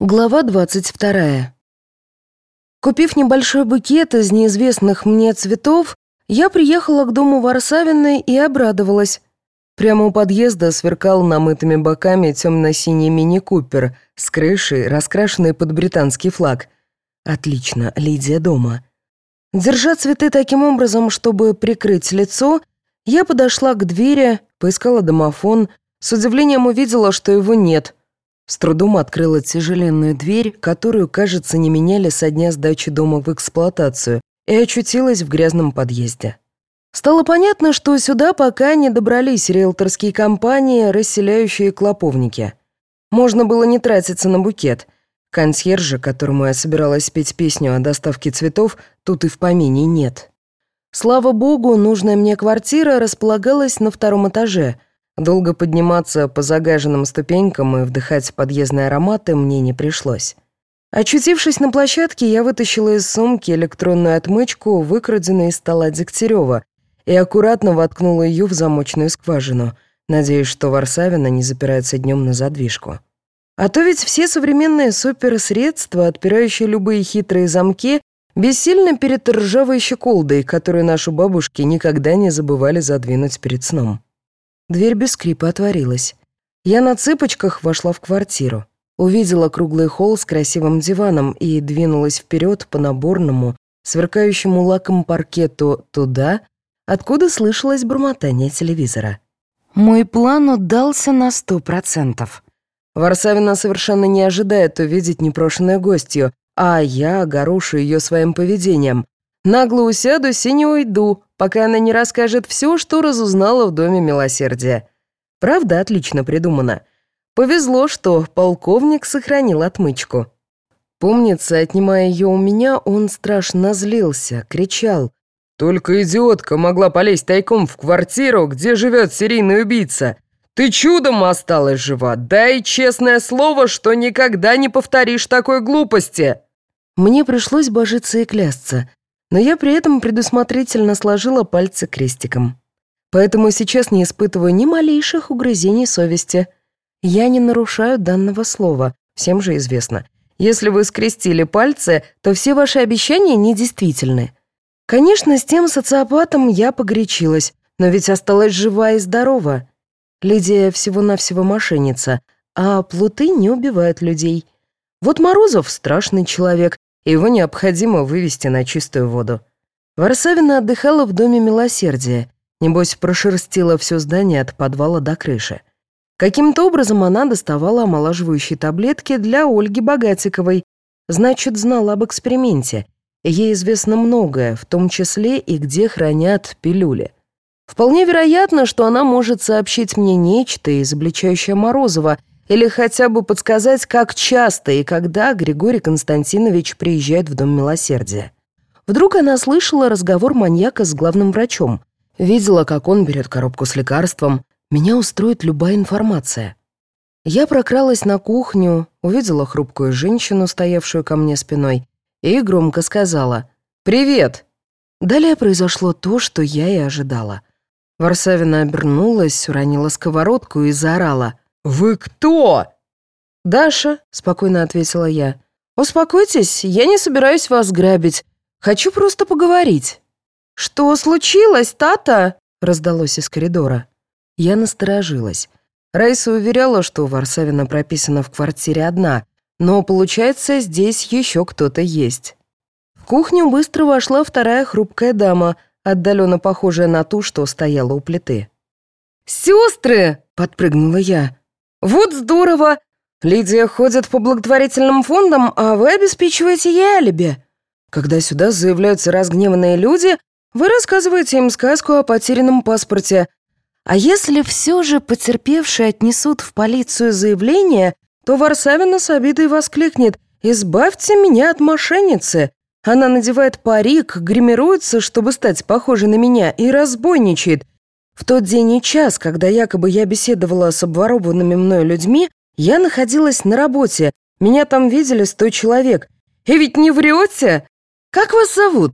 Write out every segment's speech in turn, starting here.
Глава 22. Купив небольшой букет из неизвестных мне цветов, я приехала к дому Варсавиной и обрадовалась. Прямо у подъезда сверкал намытыми боками темно-синий мини-купер с крышей, раскрашенной под британский флаг. Отлично, Лидия дома. Держа цветы таким образом, чтобы прикрыть лицо, я подошла к двери, поискала домофон, с удивлением увидела, что его нет — с трудом открыла тяжеленную дверь, которую, кажется, не меняли со дня сдачи дома в эксплуатацию, и очутилась в грязном подъезде. Стало понятно, что сюда пока не добрались риэлторские компании, расселяющие клоповники. Можно было не тратиться на букет. Консьержа, которому я собиралась петь песню о доставке цветов, тут и в помине нет. Слава богу, нужная мне квартира располагалась на втором этаже — Долго подниматься по загаженным ступенькам и вдыхать подъездные ароматы мне не пришлось. Очутившись на площадке, я вытащила из сумки электронную отмычку, выкраденную из стола Дегтярева, и аккуратно воткнула ее в замочную скважину, надеясь, что Варсавина не запирается днем на задвижку. А то ведь все современные суперсредства, отпирающие любые хитрые замки, бессильны перед ржавой щеколдой, которую наши бабушки никогда не забывали задвинуть перед сном. Дверь без скрипа отворилась. Я на цыпочках вошла в квартиру. Увидела круглый холл с красивым диваном и двинулась вперед по наборному, сверкающему лаком паркету туда, откуда слышалось бормотание телевизора. Мой план удался на сто процентов. Варсавина совершенно не ожидает увидеть непрошенную гостью, а я огорошу ее своим поведением. Нагло усядусь и не уйду, пока она не расскажет все, что разузнала в Доме Милосердия. Правда, отлично придумано. Повезло, что полковник сохранил отмычку. Помнится, отнимая ее у меня, он страшно злился, кричал. «Только идиотка могла полезть тайком в квартиру, где живет серийный убийца. Ты чудом осталась жива. Дай честное слово, что никогда не повторишь такой глупости». Мне пришлось божиться и клясться но я при этом предусмотрительно сложила пальцы крестиком. Поэтому сейчас не испытываю ни малейших угрызений совести. Я не нарушаю данного слова, всем же известно. Если вы скрестили пальцы, то все ваши обещания недействительны. Конечно, с тем социопатом я погорячилась, но ведь осталась жива и здорова. Лидия всего-навсего мошенница, а плуты не убивают людей. Вот Морозов — страшный человек, его необходимо вывести на чистую воду. Варсавина отдыхала в Доме Милосердия, небось прошерстила все здание от подвала до крыши. Каким-то образом она доставала омолаживающие таблетки для Ольги Богатиковой, значит, знала об эксперименте. Ей известно многое, в том числе и где хранят пилюли. Вполне вероятно, что она может сообщить мне нечто, изобличающее Морозова, или хотя бы подсказать, как часто и когда Григорий Константинович приезжает в Дом Милосердия. Вдруг она слышала разговор маньяка с главным врачом. Видела, как он берет коробку с лекарством. Меня устроит любая информация. Я прокралась на кухню, увидела хрупкую женщину, стоявшую ко мне спиной, и громко сказала «Привет!». Далее произошло то, что я и ожидала. Варсавина обернулась, уронила сковородку и заорала – «Вы кто?» «Даша», — спокойно ответила я. «Успокойтесь, я не собираюсь вас грабить. Хочу просто поговорить». «Что случилось, Тата?» — раздалось из коридора. Я насторожилась. Райса уверяла, что Варсавина прописана в квартире одна, но, получается, здесь еще кто-то есть. В кухню быстро вошла вторая хрупкая дама, отдаленно похожая на ту, что стояла у плиты. «Сестры!» — подпрыгнула я. «Вот здорово! Лидия ходит по благотворительным фондам, а вы обеспечиваете ей алиби. Когда сюда заявляются разгневанные люди, вы рассказываете им сказку о потерянном паспорте. А если все же потерпевшие отнесут в полицию заявление, то Варсавина с обидой воскликнет «Избавьте меня от мошенницы!» Она надевает парик, гримируется, чтобы стать похожей на меня, и разбойничает – в тот день и час, когда якобы я беседовала с обворованными мной людьми, я находилась на работе. Меня там видели сто человек. И ведь не врете? Как вас зовут?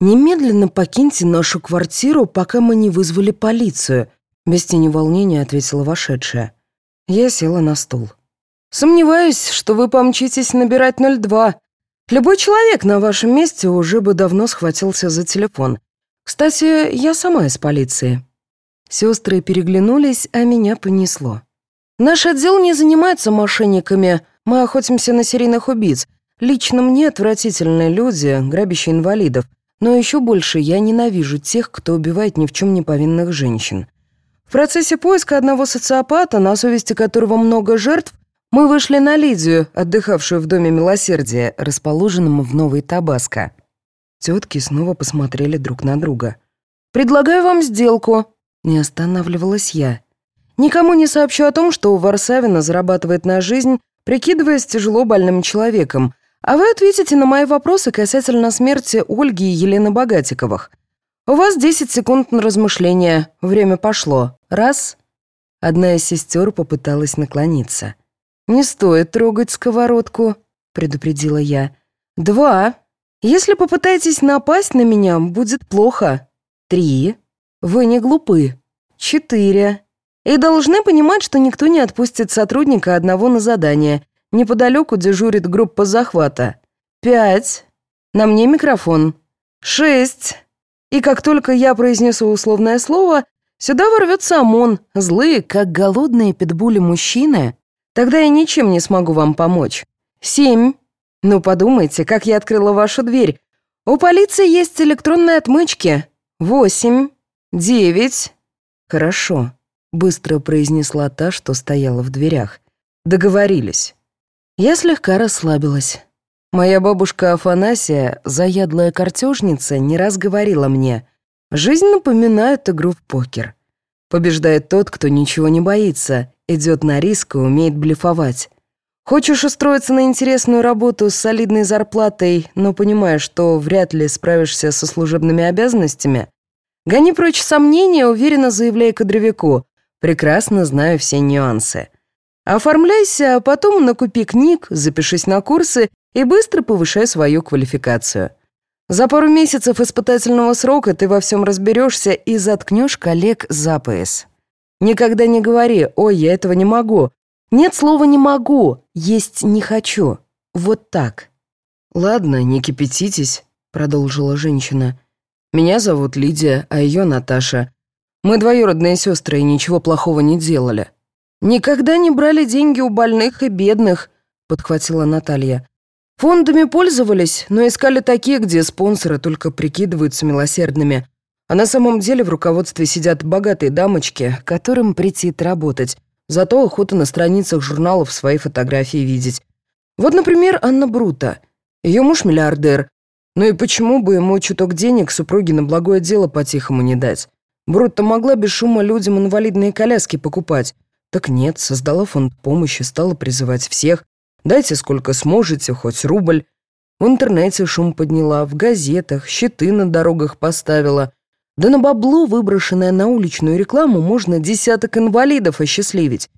Немедленно покиньте нашу квартиру, пока мы не вызвали полицию. Без тени волнения ответила вошедшая. Я села на стул. Сомневаюсь, что вы помчитесь набирать 02. Любой человек на вашем месте уже бы давно схватился за телефон. Кстати, я сама из полиции». Сестры переглянулись, а меня понесло. «Наш отдел не занимается мошенниками. Мы охотимся на серийных убийц. Лично мне отвратительны люди, грабящие инвалидов. Но еще больше я ненавижу тех, кто убивает ни в чем не повинных женщин. В процессе поиска одного социопата, на совести которого много жертв, мы вышли на Лидию, отдыхавшую в Доме Милосердия, расположенном в Новой Табаско. Тетки снова посмотрели друг на друга. «Предлагаю вам сделку», — не останавливалась я. «Никому не сообщу о том, что у Варсавина зарабатывает на жизнь, прикидываясь тяжело больным человеком, а вы ответите на мои вопросы касательно смерти Ольги и Елены Богатиковых. У вас 10 секунд на размышление. Время пошло. Раз». Одна из сестер попыталась наклониться. «Не стоит трогать сковородку», — предупредила я. «Два. Если попытаетесь напасть на меня, будет плохо. Три. Вы не глупы. Четыре. И должны понимать, что никто не отпустит сотрудника одного на задание. Неподалеку дежурит группа захвата. Пять. На мне микрофон. Шесть. И как только я произнесу условное слово, сюда ворвется ОМОН, злые, как голодные питбули мужчины. Тогда я ничем не смогу вам помочь. Семь. Ну, подумайте, как я открыла вашу дверь. У полиции есть электронные отмычки. Восемь. Девять. Хорошо. Быстро произнесла та, что стояла в дверях. Договорились. Я слегка расслабилась. Моя бабушка Афанасия, заядлая картежница, не раз говорила мне, «Жизнь напоминает игру в покер. Побеждает тот, кто ничего не боится, идет на риск и умеет блефовать. Хочешь устроиться на интересную работу с солидной зарплатой, но понимаешь, что вряд ли справишься со служебными обязанностями? Гони прочь сомнения, уверенно заявляя кадровику. Прекрасно знаю все нюансы. Оформляйся, а потом накупи книг, запишись на курсы и быстро повышай свою квалификацию. За пару месяцев испытательного срока ты во всем разберешься и заткнешь коллег за пояс. Никогда не говори «Ой, я этого не могу». Нет слова «не могу», есть «не хочу». Вот так. «Ладно, не кипятитесь», — продолжила женщина. «Меня зовут Лидия, а ее Наташа. Мы двоюродные сестры и ничего плохого не делали. «Никогда не брали деньги у больных и бедных», — подхватила Наталья. «Фондами пользовались, но искали такие, где спонсоры только прикидываются милосердными. А на самом деле в руководстве сидят богатые дамочки, которым претит работать. Зато охота на страницах журналов свои фотографии видеть. Вот, например, Анна Брута. Ее муж миллиардер. Ну и почему бы ему чуток денег супруге на благое дело по-тихому не дать? Брута могла без шума людям инвалидные коляски покупать. Так нет, создала фонд помощи, стала призывать всех. Дайте сколько сможете, хоть рубль. В интернете шум подняла, в газетах, щиты на дорогах поставила. Да на бабло, выброшенное на уличную рекламу, можно десяток инвалидов осчастливить.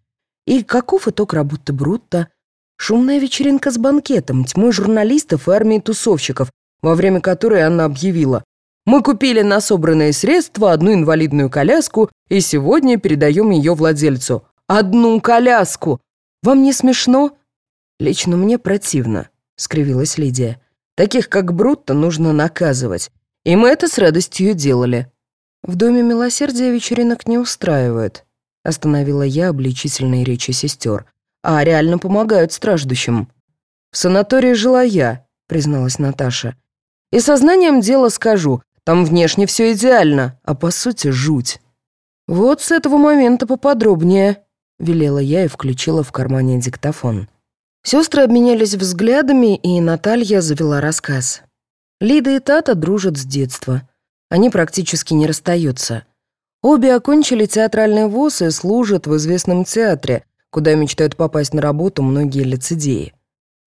И каков итог работы Брутто? Шумная вечеринка с банкетом, тьмой журналистов и армией тусовщиков, во время которой она объявила «Мы купили на собранные средства одну инвалидную коляску и сегодня передаем ее владельцу. Одну коляску! Вам не смешно?» «Лично мне противно», — скривилась Лидия. «Таких, как Брутто, нужно наказывать. И мы это с радостью делали». «В Доме Милосердия вечеринок не устраивают», — остановила я обличительные речи сестер. «А реально помогают страждущим». «В санатории жила я», — призналась Наташа. «И сознанием дела скажу, там внешне все идеально, а по сути жуть». «Вот с этого момента поподробнее», велела я и включила в кармане диктофон. Сестры обменялись взглядами, и Наталья завела рассказ. Лида и Тата дружат с детства. Они практически не расстаются. Обе окончили театральный вуз и служат в известном театре, куда мечтают попасть на работу многие лицедеи.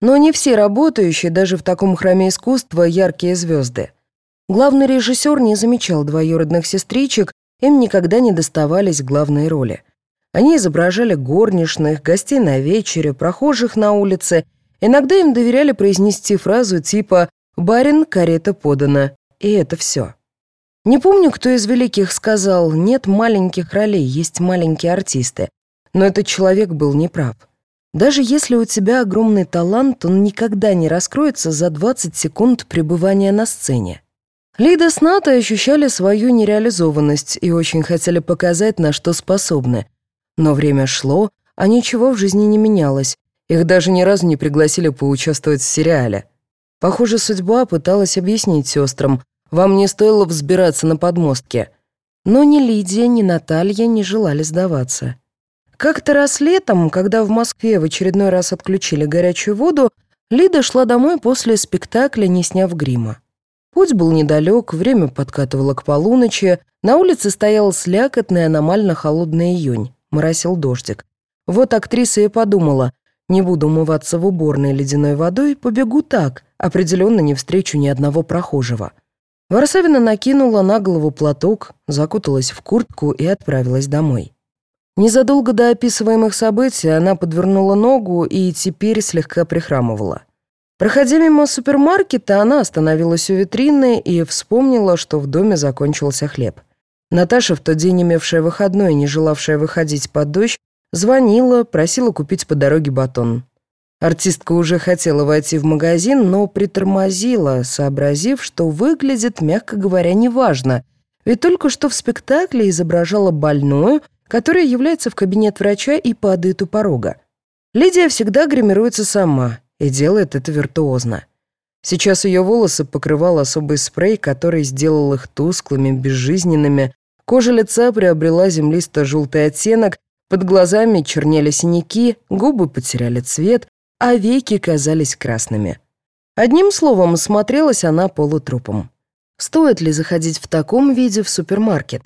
Но не все работающие даже в таком храме искусства яркие звезды. Главный режиссер не замечал двоюродных сестричек, им никогда не доставались главные роли. Они изображали горничных, гостей на вечере, прохожих на улице. Иногда им доверяли произнести фразу типа «Барин, карета подана». И это все. Не помню, кто из великих сказал «нет маленьких ролей, есть маленькие артисты». Но этот человек был неправ. Даже если у тебя огромный талант, он никогда не раскроется за 20 секунд пребывания на сцене. Лида с Натой ощущали свою нереализованность и очень хотели показать, на что способны. Но время шло, а ничего в жизни не менялось. Их даже ни разу не пригласили поучаствовать в сериале. Похоже, судьба пыталась объяснить сестрам, вам не стоило взбираться на подмостки. Но ни Лидия, ни Наталья не желали сдаваться. Как-то раз летом, когда в Москве в очередной раз отключили горячую воду, Лида шла домой после спектакля, не сняв грима. Путь был недалек, время подкатывало к полуночи, на улице стоял слякотный аномально холодный июнь, моросил дождик. Вот актриса и подумала, не буду умываться в уборной ледяной водой, побегу так, определенно не встречу ни одного прохожего. Варсавина накинула на голову платок, закуталась в куртку и отправилась домой. Незадолго до описываемых событий она подвернула ногу и теперь слегка прихрамывала. Проходя мимо супермаркета, она остановилась у витрины и вспомнила, что в доме закончился хлеб. Наташа, в тот день имевшая выходной и не желавшая выходить под дождь, звонила, просила купить по дороге батон. Артистка уже хотела войти в магазин, но притормозила, сообразив, что выглядит, мягко говоря, неважно, ведь только что в спектакле изображала больную, которая является в кабинет врача и падает у порога. Лидия всегда гримируется сама и делает это виртуозно. Сейчас ее волосы покрывал особый спрей, который сделал их тусклыми, безжизненными. Кожа лица приобрела землисто-желтый оттенок, под глазами чернели синяки, губы потеряли цвет, а веки казались красными. Одним словом, смотрелась она полутрупом. Стоит ли заходить в таком виде в супермаркет?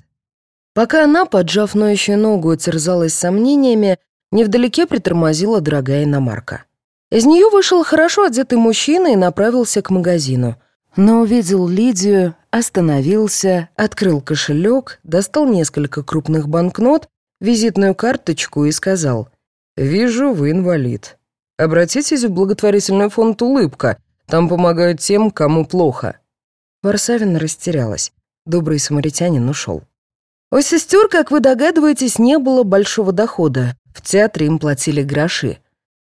Пока она, поджав ноющую ногу, терзалась сомнениями, невдалеке притормозила дорогая иномарка. Из нее вышел хорошо одетый мужчина и направился к магазину. Но увидел Лидию, остановился, открыл кошелек, достал несколько крупных банкнот, визитную карточку и сказал «Вижу, вы инвалид. Обратитесь в благотворительный фонд «Улыбка», там помогают тем, кому плохо». Варсавина растерялась. Добрый самаритянин ушел. У сестер, как вы догадываетесь, не было большого дохода. В театре им платили гроши.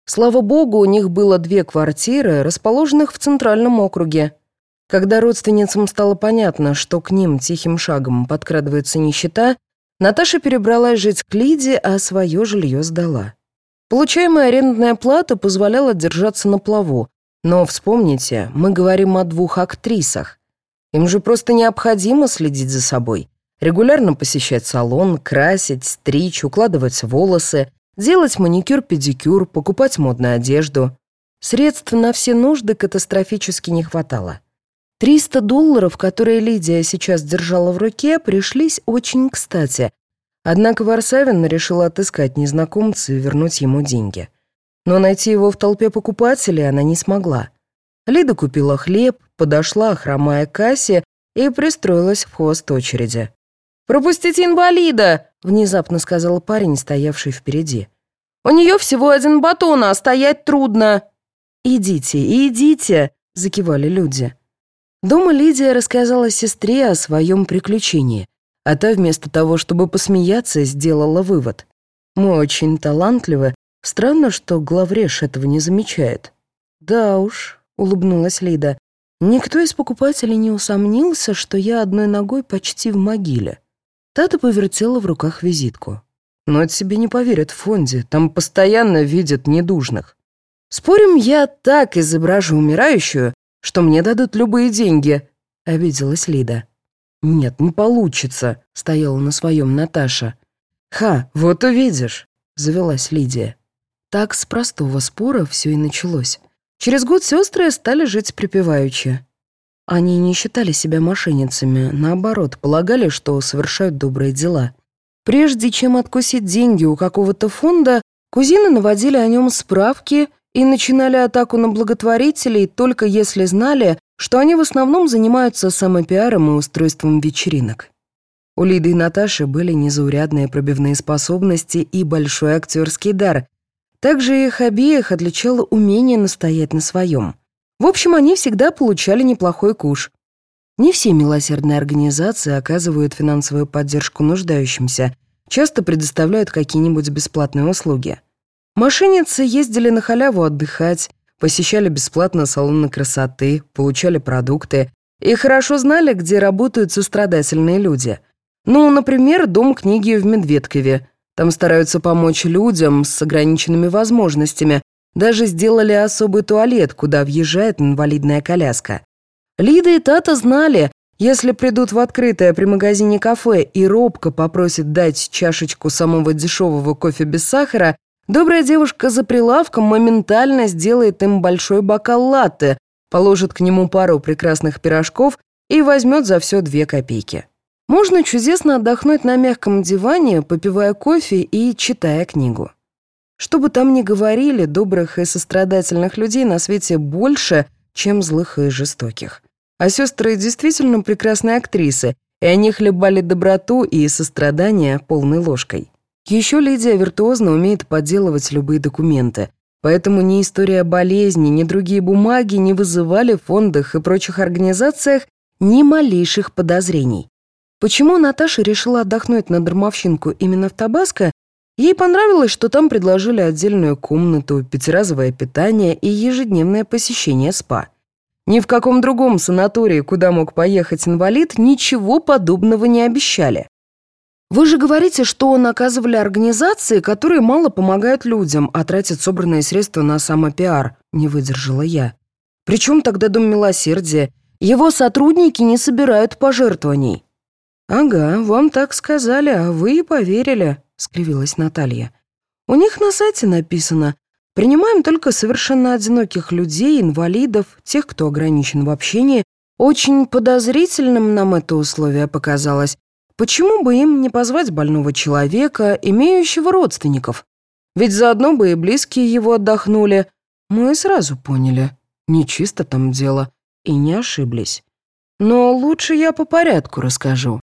Слава богу, у них было две квартиры, расположенных в центральном округе. Когда родственницам стало понятно, что к ним тихим шагом подкрадывается нищета, Наташа перебралась жить к Лиде, а свое жилье сдала. Получаемая арендная плата позволяла держаться на плаву, но вспомните, мы говорим о двух актрисах. Им же просто необходимо следить за собой. Регулярно посещать салон, красить, стричь, укладывать волосы, делать маникюр-педикюр, покупать модную одежду. Средств на все нужды катастрофически не хватало. 300 долларов, которые Лидия сейчас держала в руке, пришлись очень кстати. Однако Варсавин решила отыскать незнакомца и вернуть ему деньги. Но найти его в толпе покупателей она не смогла. Лида купила хлеб, подошла, хромая к кассе, и пристроилась в хвост очереди. «Пропустите инвалида!» — внезапно сказал парень, стоявший впереди. «У нее всего один батон, а стоять трудно!» «Идите, идите!» — закивали люди. Дома Лидия рассказала сестре о своем приключении, а та вместо того, чтобы посмеяться, сделала вывод. «Мы очень талантливы. Странно, что главреж этого не замечает». «Да уж», — улыбнулась Лида, — «никто из покупателей не усомнился, что я одной ногой почти в могиле». Тата повертела в руках визитку. «Но это себе не поверят в фонде, там постоянно видят недужных. Спорим, я так изображу умирающую, что мне дадут любые деньги», — обиделась Лида. «Нет, не получится», — стояла на своем Наташа. «Ха, вот увидишь», — завелась Лидия. Так с простого спора все и началось. Через год сестры стали жить припеваючи. Они не считали себя мошенницами, наоборот, полагали, что совершают добрые дела. Прежде чем откусить деньги у какого-то фонда, кузины наводили о нем справки и начинали атаку на благотворителей только если знали, что они в основном занимаются самопиаром и устройством вечеринок. У Лиды и Наташи были незаурядные пробивные способности и большой актерский дар. Также их обеих отличало умение настоять на своем. В общем, они всегда получали неплохой куш. Не все милосердные организации оказывают финансовую поддержку нуждающимся, часто предоставляют какие-нибудь бесплатные услуги. Мошенницы ездили на халяву отдыхать, посещали бесплатно салоны красоты, получали продукты и хорошо знали, где работают сострадательные люди. Ну, например, дом книги в Медведкове. Там стараются помочь людям с ограниченными возможностями. Даже сделали особый туалет, куда въезжает инвалидная коляска. Лида и Тата знали, если придут в открытое при магазине кафе и робко попросят дать чашечку самого дешевого кофе без сахара, добрая девушка за прилавком моментально сделает им большой бокал латте, положит к нему пару прекрасных пирожков и возьмет за все две копейки. Можно чудесно отдохнуть на мягком диване, попивая кофе и читая книгу. Что бы там ни говорили, добрых и сострадательных людей на свете больше, чем злых и жестоких. А сестры действительно прекрасные актрисы, и они хлебали доброту и сострадание полной ложкой. Еще Лидия виртуозно умеет подделывать любые документы, поэтому ни история болезни, ни другие бумаги не вызывали в фондах и прочих организациях ни малейших подозрений. Почему Наташа решила отдохнуть на дармовщинку именно в Табаско, ей понравилось, что там предложили отдельную комнату, пятиразовое питание и ежедневное посещение СПА. Ни в каком другом санатории, куда мог поехать инвалид, ничего подобного не обещали. Вы же говорите, что наказывали организации, которые мало помогают людям, а тратят собранные средства на самопиар, не выдержала я. Причем тогда Дом Милосердия? Его сотрудники не собирают пожертвований. «Ага, вам так сказали, а вы и поверили», — скривилась Наталья. «У них на сайте написано, Принимаем только совершенно одиноких людей, инвалидов, тех, кто ограничен в общении. Очень подозрительным нам это условие показалось. Почему бы им не позвать больного человека, имеющего родственников? Ведь заодно бы и близкие его отдохнули. Мы сразу поняли. Нечисто там дело. И не ошиблись. Но лучше я по порядку расскажу.